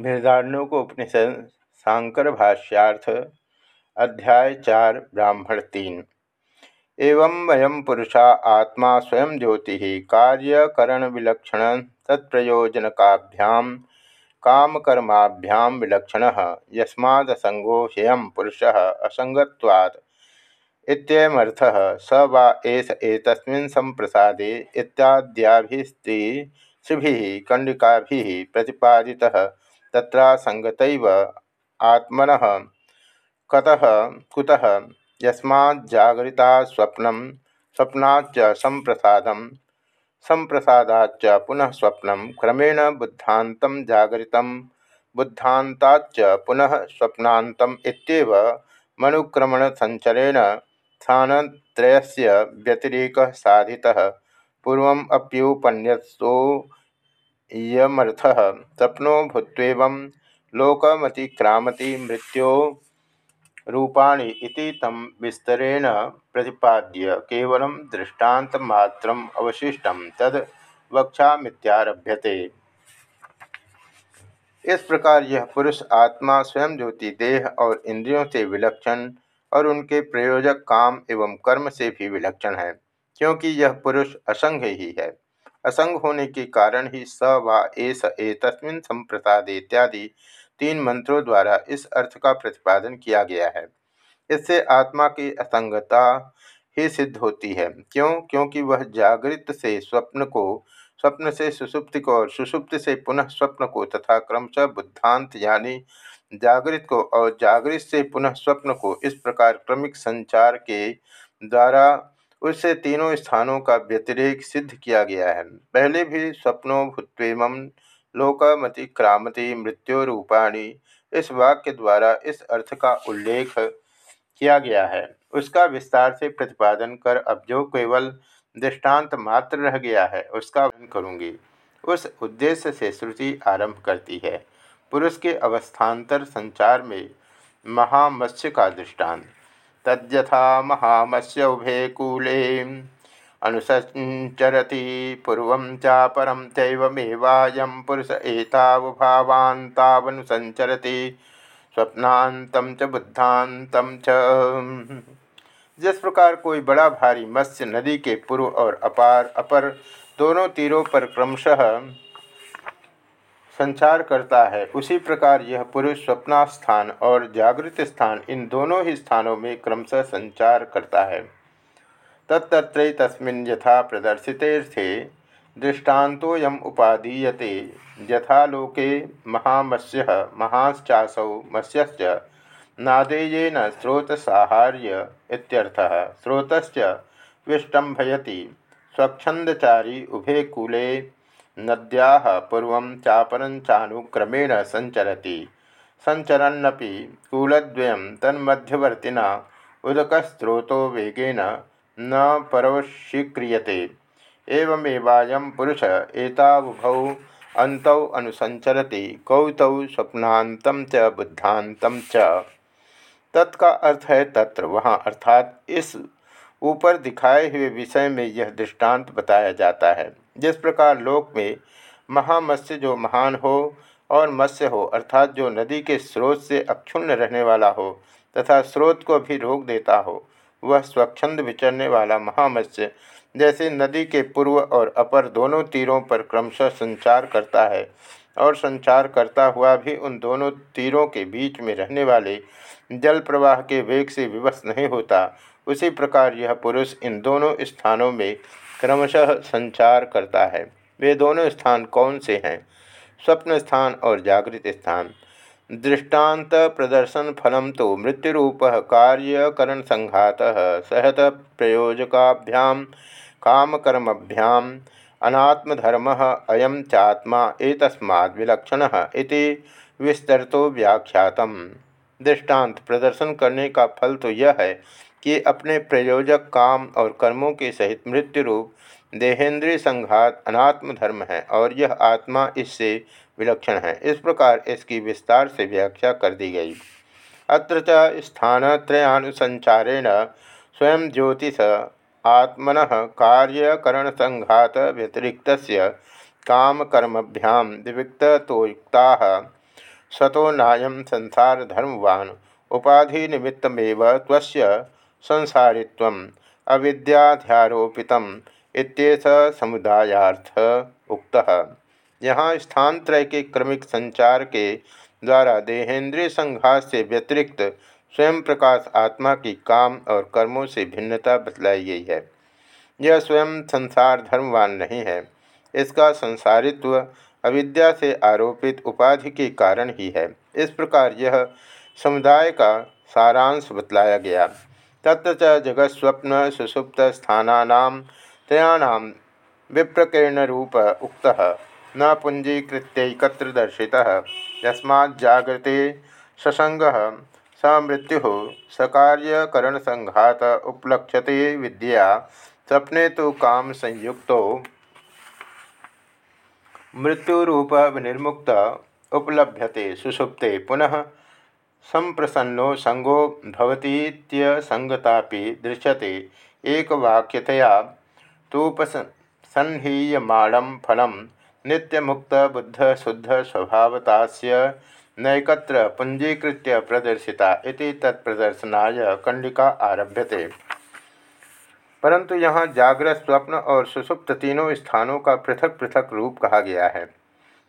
बृहदारण्योपनिषद शांकर भाष्यार्थ, अध्याय चार, ब्राह्मण तीन। एवं वयम पुरुषा, आत्मा स्वयं ज्योति कार्यकरण विलक्षण तत्प्रयोजनकाभ्याम कामकर्माभ्याम विलक्षण, यस्मादसंगो ह्ययम पुरुष असंगत्वात्। इत्ययमर्थः स वा एष एतस्मिन् संप्रसादे इत्याद्याभिस्त्रीभिः कण्डिकाभिः प्रतिपादितः तत्रासंगत आत्मन कतः, कुतः यस्माजागृता स्वप्न, स्वप्नाच्च संप्रसाद संप्रसादाच्च पुनः स्वप्न, क्रमेण बुद्धात जागृत बुद्धाताच्च पुनः स्वप्नातम मनुक्रमण संचरेण स्थानत्रयस्य व्यतिरेक साधितः। पूर्वमप्युपन्यस्तो यमर्थ सपनो भूत्व लोकमतिक्रामति मृत्यो रूपाणी इति तम विस्तरेण प्रतिपाद्य केवल दृष्टान्तमात्रम अवशिष्टम तद वक्षामित्यारभ्यते इस प्रकार यह पुरुष, आत्मा, स्वयं ज्योति, देह और इंद्रियों से विलक्षण और उनके प्रयोजक काम एवं कर्म से भी विलक्षण है, क्योंकि यह पुरुष असंग ही है। असंग होने के कारण ही स व एस एतस्मिन संप्रसाद इत्यादि तीन मंत्रों द्वारा इस अर्थ का प्रतिपादन किया गया है। इससे आत्मा की असंगता ही सिद्ध होती है। क्यों? क्योंकि वह जागृत से स्वप्न को, स्वप्न से सुसुप्ति को और सुसुप्त से पुनः स्वप्न को तथा क्रमशः बुद्धांत यानी जागृत को और जागृत से पुनः स्वप्न को इस प्रकार क्रमिक संचार के द्वारा उससे तीनों स्थानों का व्यतिरेक सिद्ध किया गया है। पहले भी स्वप्नों, भूत्वेम, लोकमति, क्रामति, मृत्यु रूपाणी इस वाक्य द्वारा इस अर्थ का उल्लेख किया गया है। उसका विस्तार से प्रतिपादन कर अब जो केवल दृष्टांत मात्र रह गया है, उसका वर्णन करूँगी। उस उद्देश्य से श्रुति आरंभ करती है। पुरुष के अवस्थान्तर संचार में महामत्स्य का दृष्टांत। तद्यथा महामस्य उभे कूले। अनुसंचरति पूर्व चापरम तैवमेवायं पुरुष एतावभावान् तावनुसंचरति स्वप्नान्तम च बुद्धान्तम च। जिस प्रकार कोई बड़ा भारी मत्स्य नदी के पूर्व और अपार, अपर दोनों तीरों पर क्रमशः संचार करता है। उसी प्रकार यह पुरुष स्वप्नास्थान और जागृत स्थान इन दोनों ही स्थानों में क्रमशः संचार करता है। तत्त्र तस्मिन् यथा प्रदर्शितेर्थे, दृष्टान्तोऽयम् उपादीयते। यथा लोके महामत्स्य महाश्चासौ मत्स्यश्च नादेयेन स्रोतसाहार्य स्रोतस्य विष्टम्भयति। स्वच्छंदचारी उभे कूले नद्या पूर्व चापरंचानुक्रमेण संचरती संचरन्नपि कूलद्वयं तन्मध्यवर्तिना उदकस्रोतो वेगेन न परवशीक्रियते एवमेवायं पुरुष एतावुभौ अन्तौ अनुसंचरति कौतौ स्वप्नान्तं च बुद्धान्तं च। तत्का अर्थ है तत्र। वहाँ अर्थात इस ऊपर दिखाए हुए विषय में यह दृष्टांत बताया जाता है। जिस प्रकार लोक में महामत्स्य जो महान हो और मत्स्य हो, अर्थात जो नदी के स्रोत से अक्षुण्ण रहने वाला हो तथा स्रोत को भी रोक देता हो, वह स्वच्छंद विचरने वाला महामत्स्य जैसे नदी के पूर्व और अपर दोनों तीरों पर क्रमशः संचार करता है और संचार करता हुआ भी उन दोनों तीरों के बीच में रहने वाले जल प्रवाह के वेग से विवश नहीं होता, उसी प्रकार यह पुरुष इन दोनों स्थानों में क्रमशः संचार करता है। वे दोनों स्थान कौन से हैं? स्वप्न स्थान और जागृत स्थान। दृष्टांत प्रदर्शन फलम तो मृत्युरूप कार्यकरण संघात सहत प्रयोजकाभ्याम कामकर्मभ्याम अनात्मधर्म अयम चात्मा एतस्माद् विलक्षण इति विस्तरतो व्याख्यात दृष्टांत प्रदर्शन करने का फल तो यह है कि अपने प्रयोजक काम और कर्मों के सहित मृत्यु रूप देहेंद्रीय संघात अनात्म धर्म है और यह आत्मा इससे विलक्षण है। इस प्रकार इसकी विस्तार से व्याख्या कर दी गई। अत्र स्थानत्रयानुसंचारेण स्वयं ज्योतिष आत्मन कार्यकरण संघात व्यतिरिक्त काम कर्मभ्याम विविक्तोयुक्ता सतो नायम संसार धर्मवान उपाधि निमित्तमेव त्वस्य संसारित्व अविद्याध्यारोपित इत्येष समुदायार्थ उक्त। यहाँ स्थानत्रय के क्रमिक संचार के द्वारा देहेंद्रिय संघात से व्यतिरिक्त स्वयं प्रकाश आत्मा की काम और कर्मों से भिन्नता बतलाई गई है। यह स्वयं संसार धर्मवान नहीं है। इसका संसारित्व अविद्या से आरोपित उपाधि के कारण ही है। इस प्रकार यह समुदाय का सारांश बतलाया गया। तत्र च जगत स्वप्न सुसुप्त स्थानानाम त्रयाणाम विप्रकीर्ण रूप उक्त न पुंजीकृत्यकत्र दर्शि यस्मा जागृते ससंग स मृत्यु सकार्यकरण संघात उपलक्ष्यते विद्या सपने तो काम संयुक्त मृत्युरूप विनिर्मुक्त उपलभ्यते सुषुप्ते पुनः संप्रसन्नो संगो भवतीत्यसंगतापि दृश्यते। एकवाक्यतया तूपसन्हीयमाणं फलं नित्यमुक्तबुद्धशुद्धस्वभावता नैकत्र पुंजीकृत्य प्रदर्शिता तत्प्रदर्शनाय कंडिका आरभ्यते। परंतु यहाँ जागृत स्वप्न और सुसुप्त तीनों स्थानों का पृथक पृथक रूप कहा गया है।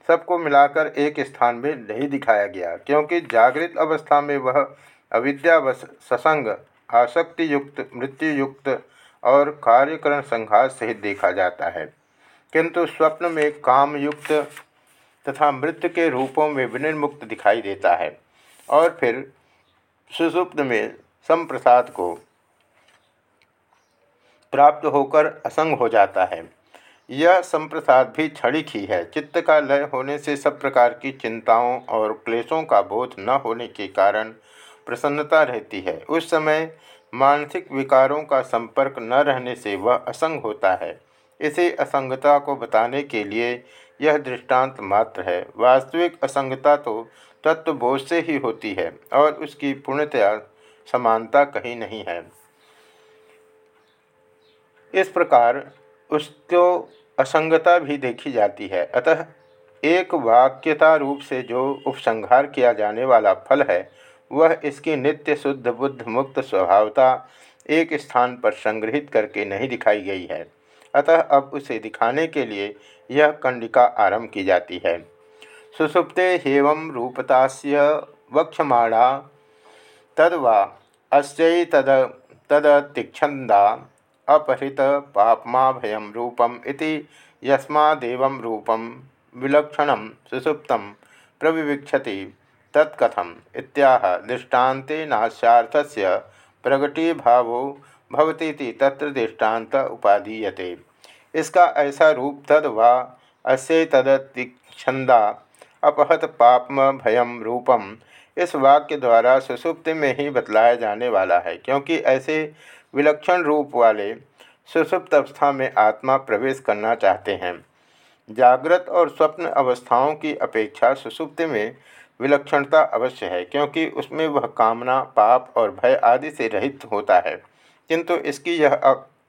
सबको मिलाकर एक स्थान में नहीं दिखाया गया, क्योंकि जागृत अवस्था में वह अविद्यावश, ससंग आसक्ति युक्त मृत्यु युक्त और कार्यकरण संघात सहित देखा जाता है। किंतु स्वप्न में काम युक्त तथा मृत्यु के रूपों में विनिर्मुक्त दिखाई देता है। और फिर सुसुप्त में संप्रसाद को प्राप्त होकर असंग हो जाता है। यह संप्रसाद भी क्षणिक ही है। चित्त का लय होने से सब प्रकार की चिंताओं और क्लेशों का बोध न होने के कारण प्रसन्नता रहती है। उस समय मानसिक विकारों का संपर्क न रहने से वह असंग होता है। इसी असंगता को बताने के लिए यह दृष्टांत मात्र है। वास्तविक असंगता तो तत्वबोध से ही होती है और उसकी पूर्णतया समानता कहीं नहीं है। इस प्रकार उसको असंगता भी देखी जाती है। अतः एक वाक्यता रूप से जो उपसंहार किया जाने वाला फल है, वह इसकी नित्य शुद्ध बुद्ध मुक्त स्वभावता एक स्थान पर संग्रहित करके नहीं दिखाई गई है। अतः अब उसे दिखाने के लिए यह कंडिका आरंभ की जाती है। सुसुप्ते हेवं रूपता वक्षमाणा तद्वा अस्ै तद तदतिक्षंदा अपहृत पापमा भयम रूपम इति यस्मादेवं रूपम विलक्षण सुसुप्त प्रविवीक्षति तत्कथम इत्याह दृष्टान्ते नास्यार्थस्य प्रगटीभावो भवती तत्र दृष्टांत उपादीयते इसका ऐसा रूप तद वा अस्य तदतिक्षंदा अपहत पापम भयम रूपम इस वाक्य द्वारा सुसुप्ति में ही बतलाया जाने वाला है, क्योंकि ऐसे विलक्षण रूप वाले सुसुप्त अवस्था में आत्मा प्रवेश करना चाहते हैं। जागृत और स्वप्न अवस्थाओं की अपेक्षा सुसुप्त में विलक्षणता अवश्य है, क्योंकि उसमें वह कामना, पाप और भय आदि से रहित होता है। किंतु इसकी यह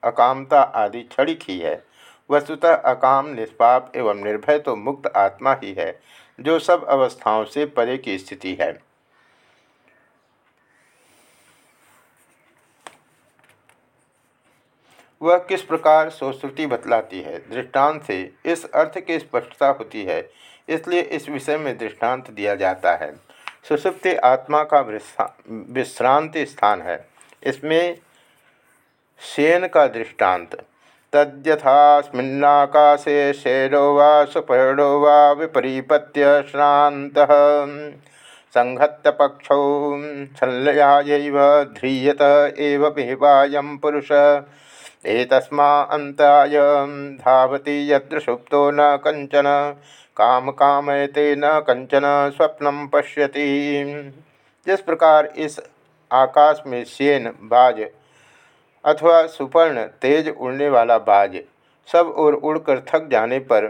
अकामता आदि क्षणिक ही है। वस्तुतः अकाम, निष्पाप एवं निर्भय तो मुक्त आत्मा ही है, जो सब अवस्थाओं से परे की स्थिति है। वह किस प्रकार सोश्रुति बतलाती है? दृष्टांत से इस अर्थ की स्पष्टता होती है, इसलिए इस विषय में दृष्टांत दिया जाता है। सुसुप्ति आत्मा का विश्रांति स्थान है। इसमें सेन का दृष्टांत, तद्यथास्मिन्नाकाशे शैलो वा सुपर्णो वा विपरीपत्य श्रांत संहत्य पक्षौ संलयायैव ध्रियत एव पुरुष। एतस्मा धावती यत्र न कंचन काम कामयते न कंचन स्वप्न पश्यति। जिस प्रकार इस आकाश में सेन, बाज अथवा सुपर्ण, तेज उड़ने वाला बाज सब ओर उड़कर थक जाने पर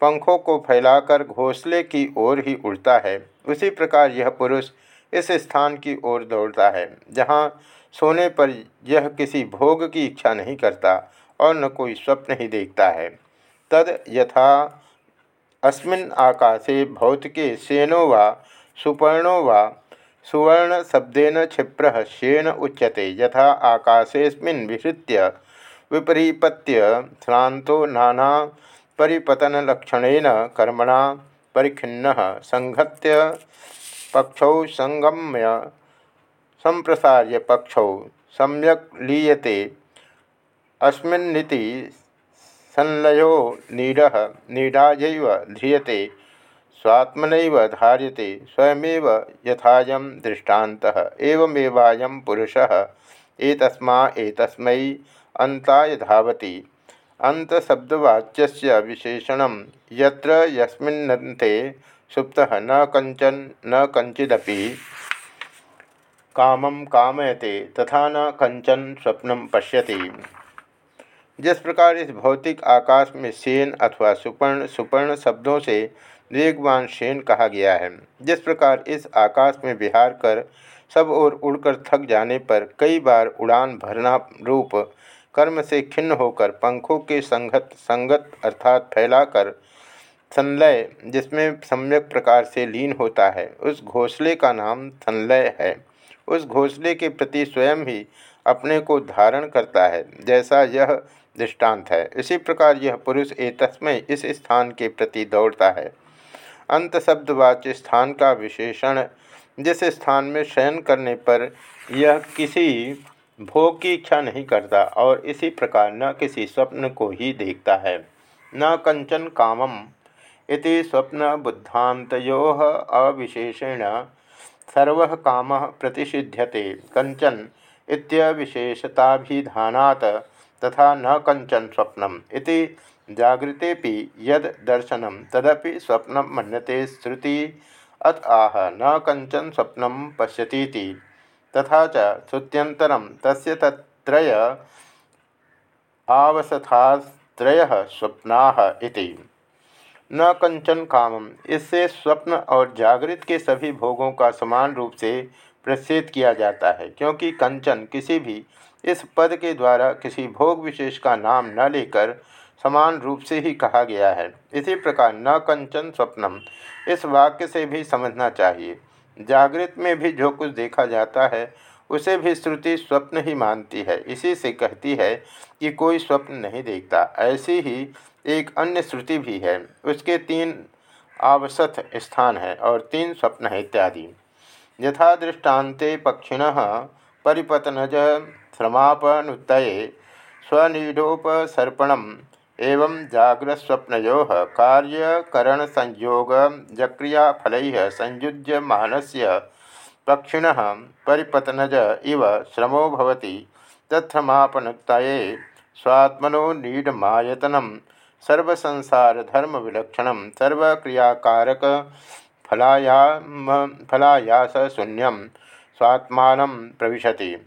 पंखों को फैलाकर घोंसले की ओर ही उड़ता है, उसी प्रकार यह पुरुष इस स्थान की ओर दौड़ता है, जहाँ सोने पर यह किसी भोग की इच्छा नहीं करता और न कोई स्वप्न ही देखता है। तद यथा अस्मिन् आकाशे भौतिके सेनो वा सुपर्णो वा सुवर्ण शब्देन क्षिप्र शेन उच्यते। यथा आकाशेस्मिन् विहृत्य विपरीपत्य श्रांतो नाना परिपतनलक्षणेन कर्मणा परिखिन्न संहत्य पक्षौ संगम्य संप्रसार्य पक्षौ सम्यक लीयते। अस्मिन्निति संलयो नीड नीडाजैव ध्रियते। स्वात्मन धार्यते, स्वयमेव यथायं दृष्टान्तः। एवमेवायं पुरुषः, एतस्मा एतस्मै अन्ताय धावति। अंतशब्दवाच्य विशेषण, यत्र सुप्तः न कंचन न कंचिदपि कामम कामयते, तथा न कंचन स्वप्न पश्यति। जिस प्रकार इस भौतिक आकाश में सेन अथवा सुपर्ण सुपर्ण शब्दों से वेगवान सेन कहा गया है, जिस प्रकार इस आकाश में विहार कर सब ओर उड़कर थक जाने पर कई बार उड़ान भरना रूप कर्म से खिन्न होकर पंखों के संगत संगत अर्थात फैलाकर संलय जिसमें सम्यक प्रकार से लीन होता है, उस घोंसले का नाम संलय है। उस घोंसले के प्रति स्वयं ही अपने को धारण करता है, जैसा यह दृष्टांत है। इसी प्रकार यह पुरुष तस्मय इस स्थान के प्रति दौड़ता है। अंत शब्दवाच्य स्थान का विशेषण, जिस स्थान में शयन करने पर यह किसी भोग की इच्छा नहीं करता और इसी प्रकार न किसी स्वप्न को ही देखता है। न कंचन कामम इति स्वप्न बुद्धांतो अविशेषेण सर्व काम प्रतिषिध्यते, कंचन इत्यविशेषताभिधानात्, तथा न कंचन स्वप्नम इति जागृतेपि यद दर्शनम तदपि स्वप्न मन्यते श्रुति, अत आह, न कंचन स्वप्न पश्यती तथा च श्रुत्यंतरम तस्य तत्रय आवसथात्रय स्वप्ना न कंचन कामम। इससे स्वप्न और जागृत के सभी भोगों का समान रूप से प्रसिद्ध किया जाता है, क्योंकि कंचन किसी भी इस पद के द्वारा किसी भोग विशेष का नाम न लेकर समान रूप से ही कहा गया है। इसी प्रकार न कंचन स्वप्नम। इस वाक्य से भी समझना चाहिए। जागृत में भी जो कुछ देखा जाता है, उसे भी श्रुति स्वप्न ही मानती है। इसी से कहती है कि कोई स्वप्न नहीं देखता। ऐसी ही एक अन्य श्रुति भी है। उसके तीन आवसथ स्थान है और तीन स्वप्न है इत्यादि। यथा दृष्टान्ते पक्षिण परिपतनज श्रमापनुत स्वनीडोपसर्पण एवं जाग्रस्वप्नो कार्यकरण संयोग जक्रियाफल संयुज्यमानस्य पक्षिण परिपतनज इव श्रमो भवति। तत्थमापनुक्तये स्वात्मनो नीडमायतनं सर्वसंसारधर्मविलक्षणं सर्वक्रियाकारक फलायाम शून्यम स्वात्मान प्रविशति।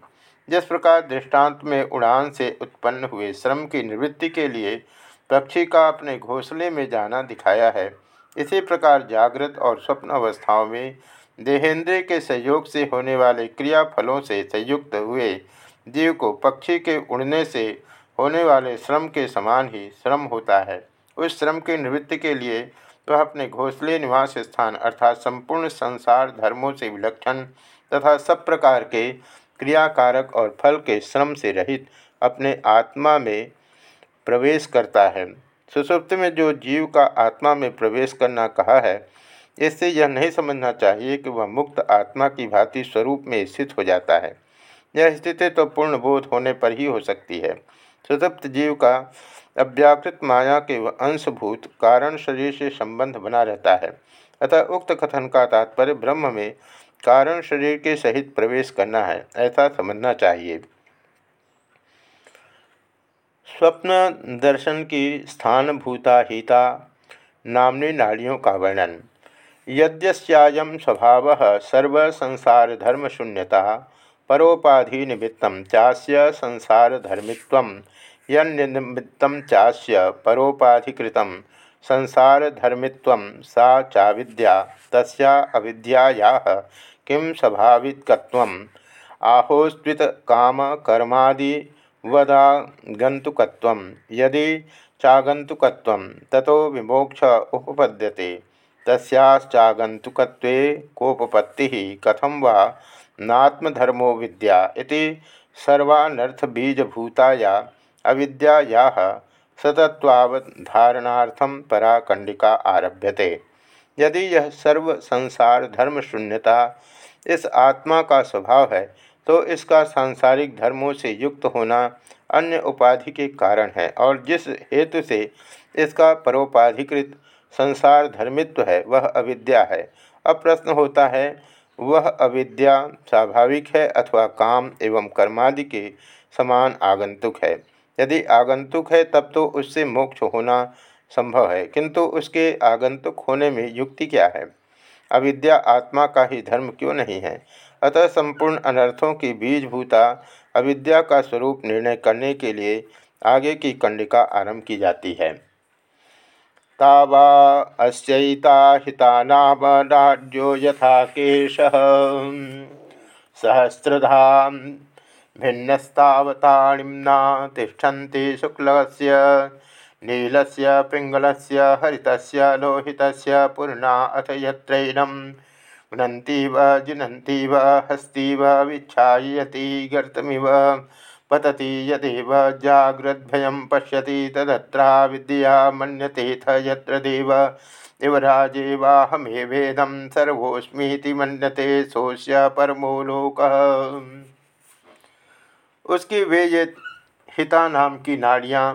जिस प्रकार दृष्टांत में उड़ान से उत्पन्न हुए श्रम की निवृत्ति के लिए पक्षी का अपने घोंसले में जाना दिखाया है, इसी प्रकार जागृत और स्वप्न अवस्थाओं में देहेंद्रिय के सहयोग से होने वाले क्रिया फलों से संयुक्त हुए जीव को पक्षी के उड़ने से होने वाले श्रम के समान ही श्रम होता है। उस श्रम की निवृत्ति के लिए वह तो अपने घोंसले निवास स्थान अर्थात संपूर्ण संसार धर्मों से विलक्षण तथा सब प्रकार के क्रियाकारक और फल के श्रम से रहित अपने आत्मा में प्रवेश करता है। सुसुप्त में जो जीव का आत्मा में प्रवेश करना कहा है, इससे यह नहीं समझना चाहिए कि वह मुक्त आत्मा की भांति स्वरूप में स्थित हो जाता है। यह स्थिति तो पूर्ण बोध होने पर ही हो सकती है। सुसुप्त जीव का अव्याकृत माया के अंशभूत कारण शरीर से संबंध बना रहता है। अतः उक्त कथन का तात्पर्य ब्रह्म में कारण शरीर के सहित प्रवेश करना है, ऐसा समझना चाहिए। स्वप्न दर्शन की स्थान भूता हिता नामनी नाड़ियों का वर्णन। यद्यस्यायं स्वभाव सर्व संसार धर्म शून्यता परोपाधि निमित्त चास्य संसार धर्मित्व यन्निमित्त चास्य परोपाधिकृत संसार धर्मित्व सा चाविद्या, तस्या अविद्याया किं स्वाभाविकत्व आहोस्वित काम कर्मादि वदागंतुकत्व यदि चागंतुकत्व ततो विमोक्ष उपपद्यते। तस्याश्चागंतुकत्वे कोपपत्ति कथम वा नात्मधर्मो विद्या इति सर्वानर्थबीजभूताया अविद्या सतत्वावधारणार्थम परा कंडिका आरभ्यते। यदि यह सर्व संसार धर्म शून्यता इस आत्मा का स्वभाव है तो इसका सांसारिक धर्मों से युक्त होना अन्य उपाधि के कारण है, और जिस हेतु से इसका परोपाधिकृत संसार धर्मित्व है, वह अविद्या है। अब प्रश्न होता है वह अविद्या स्वाभाविक है अथवा काम एवं कर्मादि के समान आगंतुक है। यदि आगंतुक है, तब तो उससे मोक्ष होना संभव है, किंतु उसके आगंतुक होने में युक्ति क्या है? अविद्या आत्मा का ही धर्म क्यों नहीं है? अतः संपूर्ण अनर्थों की बीजभूता अविद्या का स्वरूप निर्णय करने के लिए आगे की कंडिका आरंभ की जाती है। तावा अस्यता हितानाम राज्यो यथा केश। सहस्रधाम भिन्नस्तावताणिम्ना तिष्ठन्ति शुक्लस्य, नीलस्य, पिङ्गलस्य, हरितस्य, लोहितस्य, पूर्णा अथ यत्रैनं। गुणन्तीव जिनन्तीव, हस्तीव विच्छायती गर्तमिव। पतति यदेव जाग्रद्भयं पश्यति तदत्रा विद्या मन्यतेथ यत्र देव। इव राजेवाहमेवेदं सर्वोऽस्मीति मन्यते सोऽस्य परमो लोकः। उसकी वे ये हिता नाम की नाड़ियाँ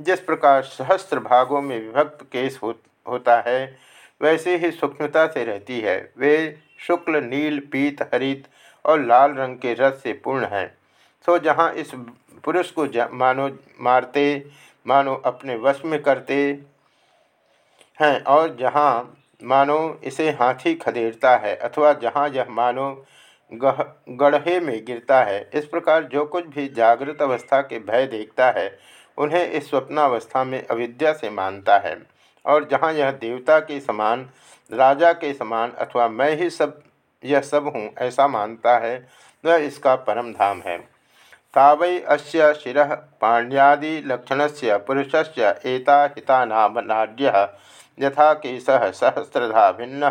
जिस प्रकार सहस्त्र भागों में विभक्त केस हो, होता है वैसे ही सूक्ष्मता से रहती है। वे शुक्ल नील पीत हरित और लाल रंग के रस से पूर्ण हैं। सो जहाँ इस पुरुष को मानो, मारते, मानो अपने वश में करते हैं और जहाँ मानो इसे हाथी खदेड़ता है अथवा जहाँ यह मानो गह, गढ़े में गिरता है, इस प्रकार जो कुछ भी जागृत अवस्था के भय देखता है, उन्हें इस स्वप्नावस्था में अविद्या से मानता है। और जहाँ यह देवता के समान, राजा के समान अथवा मैं ही सब, यह सब हूँ, ऐसा मानता है, वह इसका परम धाम है। तावै अस्य शिव पाण्यादिलक्षण से पुरुष से एता हितानाम नाड्य यथा केश सहस्रधा भिन्न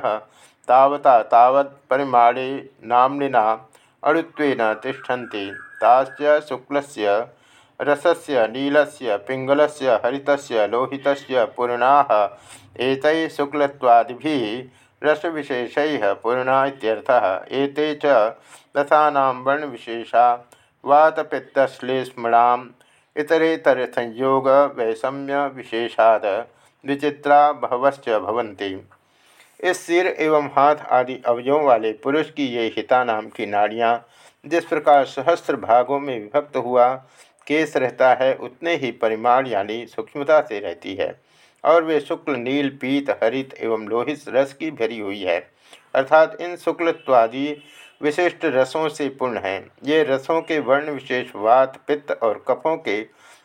तावता तावत् परिमाणे नाम्निना अणुत्वेन तिष्ठन्ति। तास्य शुक्लस्य, रसस्य, नीलस्य, पिङ्गलस्य, हरितस्य, लोहितस्य पूर्णाः एतैः शुक्लत्वादिभिः रसविशेषैः पूर्णा इत्यर्थः। एते च रसानां वर्णविशेषा वातपित्तश्लेष्मणाम् इतरेतरसंयोग वैषम्य विशेषाद विचित्रा बहवश्च भवन्ति। इस सिर एवं हाथ आदि अवयवों वाले पुरुष की ये हिता नाम की नाड़ियाँ, जिस प्रकार सहस्त्र भागों में विभक्त हुआ केस रहता है, उतने ही परिमाण यानी सूक्ष्मता से रहती है, और वे शुक्ल, नील, पीत, हरित एवं लोहित रस की भरी हुई है। अर्थात इन शुक्लत्वादि विशिष्ट रसों से पूर्ण हैं। ये रसों के वर्ण विशेष वात, पित्त और कफों के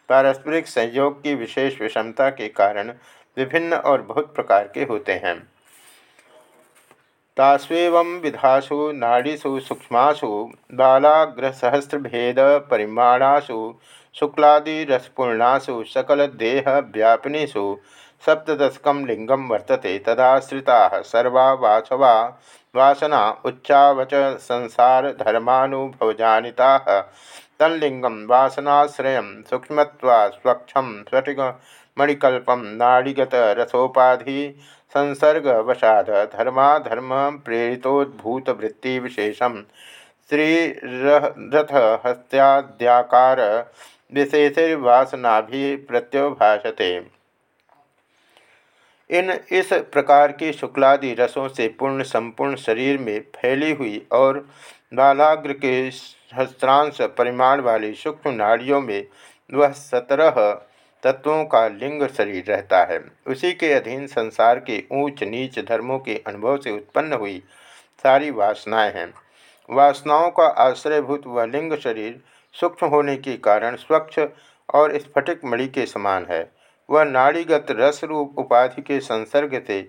पारस्परिक संयोग की विशेष विषमता के कारण विभिन्न और बहुत प्रकार के होते हैं। तास्वेव विधासु, नाड़ीसु, सूक्ष्मसु बालाग्रसहस्रभेद परिमाणासु, शुक्लादिरसपूर्णासु, सकलदेहव्यापिनीसु सप्तशक लिंगम वर्तते तदाश्रिता सर्वा वासवा, वासना उच्चावच संसार धर्मानुभवजाता तल्लिंगम वासनाश्रय सूक्ष्म स्वक्षम स्फटिक मणिकल्पम नाड़ीगत रसोपाधि, संसर्गवशाद धर्माधर्म प्रेरितोद्भूत वृत्ति इन इस प्रकार के शुक्लादि रसों से पूर्ण संपूर्ण शरीर में फैली हुई और बालाग्र के सहस्रांश परिमाण वाली सूक्ष्म नाड़ियों में वह सत्रह तत्वों का लिंग शरीर रहता है। उसी के अधीन संसार के ऊंच नीच धर्मों के अनुभव से उत्पन्न हुई सारी वासनाएँ हैं। वासनाओं का आश्रयभूत वह लिंग शरीर सूक्ष्म होने के कारण स्वच्छ और स्फटिक मणि के समान है। वह नाड़ीगत रस रूप उपाधि के संसर्ग से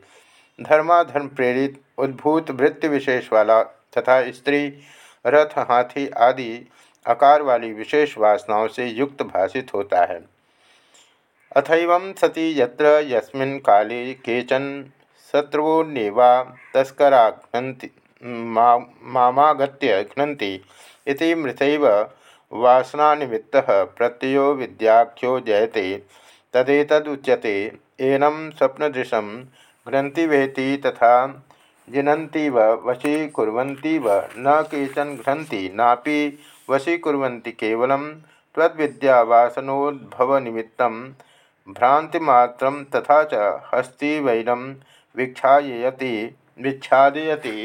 धर्माधर्म प्रेरित, उद्भूत वृत्ति विशेष वाला तथा स्त्री, रथ, हाथी आदि आकार वाली विशेष वासनाओं से युक्त भाषित होता है। अथव सती यत्र यस्मिन् काले केचन शत्रुवोन्नेवा तस्करा घ्नन्ति मामागत्य घ्नन्ति इति विद्याख्यो जयते तदेतदुच्यते। एनं स्वप्नदृशं घ्नन्ति वेति तथा जिनन्तीव वशीकुर्वन्तीव न केचन घ्नन्ति नापि वशीकुर्वन्ति केवलं त्वद्विद्यावासनोद्भवनिमित्तं भ्रांतिमात्रं तथा च विक्षायति विच्छादयति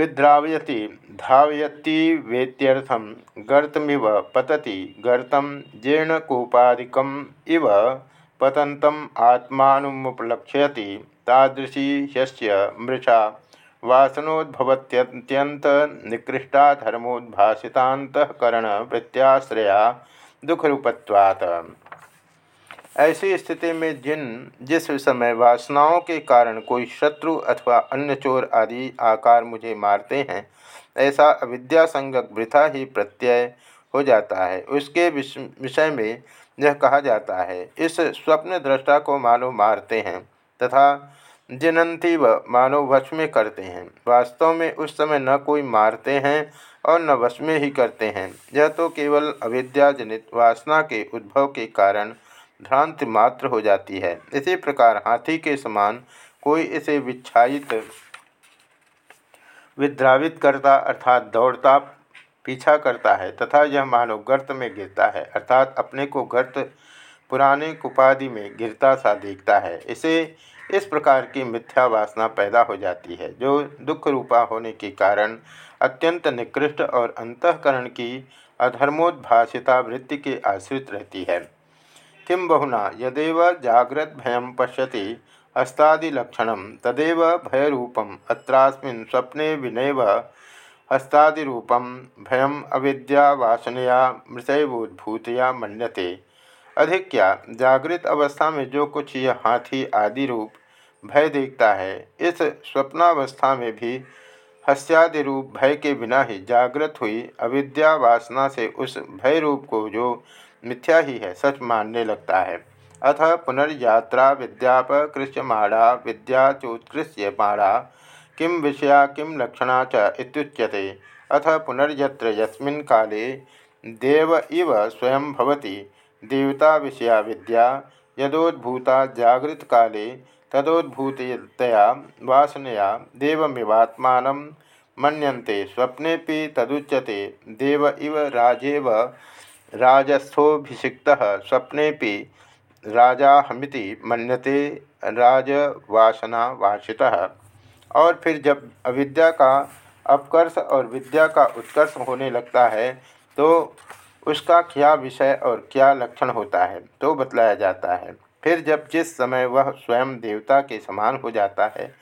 विद्रावयति, धावयती वेत्यर्थम गर्तमिव पतति गर्तं जीर्णकूपादिकम् इव पतन्तम् आत्मानुपलक्ष्यति तादृशी ह्यस्य मृषा वासनोद्भवत्यंत निकृष्टा धर्मोद्भाषितांतकरण वृत्याश्रया दुखरूपत्वात्। ऐसी स्थिति में जिन, जिस समय वासनाओं के कारण कोई शत्रु अथवा अन्य चोर आदि आकार मुझे मारते हैं, ऐसा अविद्या संगक वृथा ही प्रत्यय हो जाता है। उसके विषय में यह कहा जाता है, इस स्वप्न दृष्टा को मानो मारते हैं तथा जिनंती व मानो वश में करते हैं। वास्तव में उस समय न कोई मारते हैं और न वश में ही करते हैं। यह तो केवल अविद्याजनित वासना के उद्भव के कारण भ्रांति मात्र हो जाती है। इसी प्रकार हाथी के समान कोई इसे विच्छायित विद्रावित करता अर्थात दौड़ता, पीछा करता है तथा यह मानव गर्त में गिरता है अर्थात अपने को गर्त, पुराने कुपादि में गिरता सा देखता है। इसे, इस प्रकार की मिथ्या वासना पैदा हो जाती है, जो दुख रूपा होने के कारण अत्यंत निकृष्ट और अंतकरण की अधर्मोद्भाषिता वृत्ति के आश्रित रहती है। किं बहुना? यदेव जाग्रत भयं पश्यति हस्तादिलक्षण तदेव भयरूपम अत्रास्मिन् स्वप्ने विनैव हस्तादिरूपम भयम अविद्यावासनया मृतैवोद्भूतया मन्यते। अधिक क्या जागृत अवस्था में जो कुछ यह हाथी आदि रूप भय देखता है, इस स्वप्नावस्था में भी हस्यादि रूप भय के बिना ही जागृत हुई अविद्या वासना से उस भय रूप को जो मिथ्या ही है, सच मानने लगता है। अथ पुनर्यात्रा विद्यापकृष्यमाणा विद्या चोत्कृष्यमाणा किम विषया किम लक्षणा चुच्यते अथ पुनर्यत्र यस्मिन् काले देव इव स्वयं भवति, देवता विषया विद्या, यदोद्भूता जागृत काले तदोद्भूतया वासनया देवमिवात्मा मन्यन्ते स्वप्ने तदुच्यते, देव इव राजेव राजस्थोभिषिक्त स्वप्ने राजाहमिति मनते राजवासना वासिता और फिर जब अविद्या का अपकर्ष और विद्या का उत्कर्ष होने लगता है तो उसका क्या विषय और क्या लक्षण होता है तो बतलाया जाता है। फिर जब जिस समय वह स्वयं देवता के समान हो जाता है,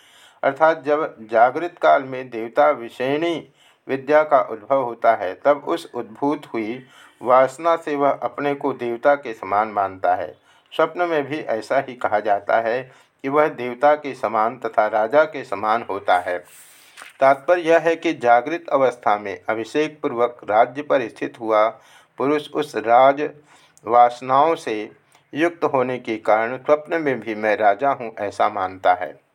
अर्थात जब जागृत काल में देवता विषयणी विद्या का उद्भव होता है, तब उस उद्भूत हुई वासना से वह अपने को देवता के समान मानता है। स्वप्न में भी ऐसा ही कहा जाता है कि वह देवता के समान तथा राजा के समान होता है। तात्पर्य यह है कि जागृत अवस्था में अभिषेक पूर्वक राज्य पर स्थित हुआ पुरुष उस राज वासनाओं से युक्त होने के कारण स्वप्न में भी मैं राजा हूँ ऐसा मानता है।